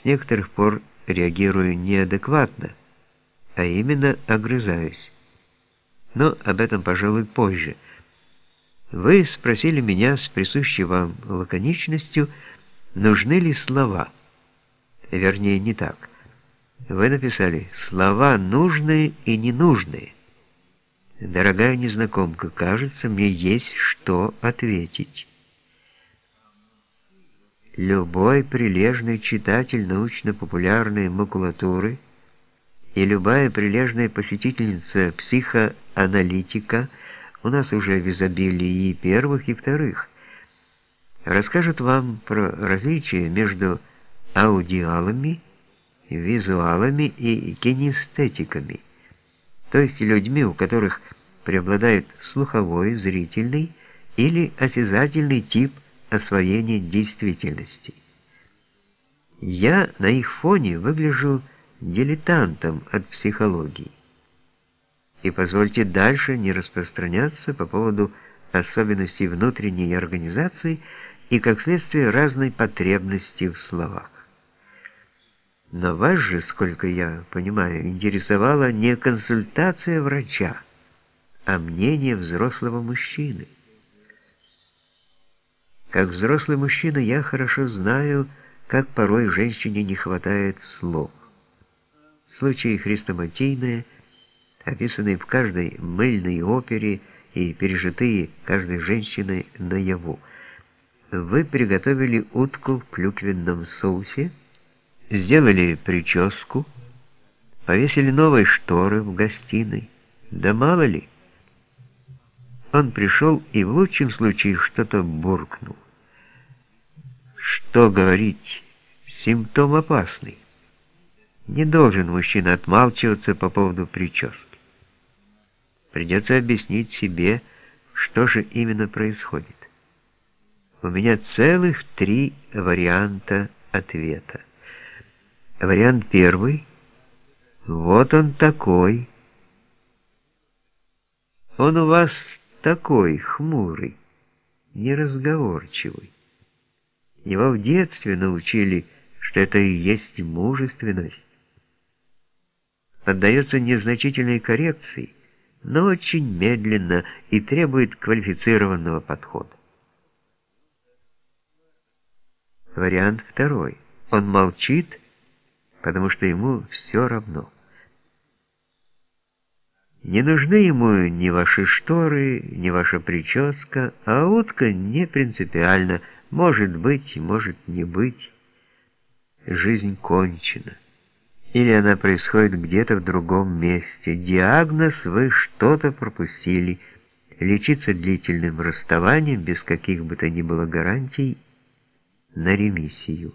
С некоторых пор реагирую неадекватно, а именно огрызаюсь. Но об этом, пожалуй, позже. Вы спросили меня с присущей вам лаконичностью, нужны ли слова. Вернее, не так. Вы написали «слова нужные и ненужные». Дорогая незнакомка, кажется, мне есть что ответить. Любой прилежный читатель научно-популярной макулатуры и любая прилежная посетительница психоаналитика у нас уже в изобилии и первых, и вторых, расскажет вам про различия между аудиалами, визуалами и кинестетиками то есть людьми, у которых преобладает слуховой, зрительный или осязательный тип освоения действительности. Я на их фоне выгляжу дилетантом от психологии. И позвольте дальше не распространяться по поводу особенностей внутренней организации и, как следствие, разной потребности в словах. Но вас же, сколько я понимаю, интересовала не консультация врача, а мнение взрослого мужчины. Как взрослый мужчина я хорошо знаю, как порой женщине не хватает слов. Случаи хрестоматийные, описанные в каждой мыльной опере и пережитые каждой женщиной наяву. Вы приготовили утку в клюквенном соусе, Сделали прическу, повесили новые шторы в гостиной. Да мало ли. Он пришел и в лучшем случае что-то буркнул. Что говорить? Симптом опасный. Не должен мужчина отмалчиваться по поводу прически. Придется объяснить себе, что же именно происходит. У меня целых три варианта ответа. Вариант первый. Вот он такой. Он у вас такой, хмурый, неразговорчивый. Его в детстве научили, что это и есть мужественность. Поддается незначительной коррекции, но очень медленно и требует квалифицированного подхода. Вариант второй. Он молчит потому что ему все равно. Не нужны ему ни ваши шторы, ни ваша прическа, а утка не принципиально, может быть, может не быть. Жизнь кончена. Или она происходит где-то в другом месте. Диагноз вы что-то пропустили. Лечиться длительным расставанием без каких бы то ни было гарантий на ремиссию.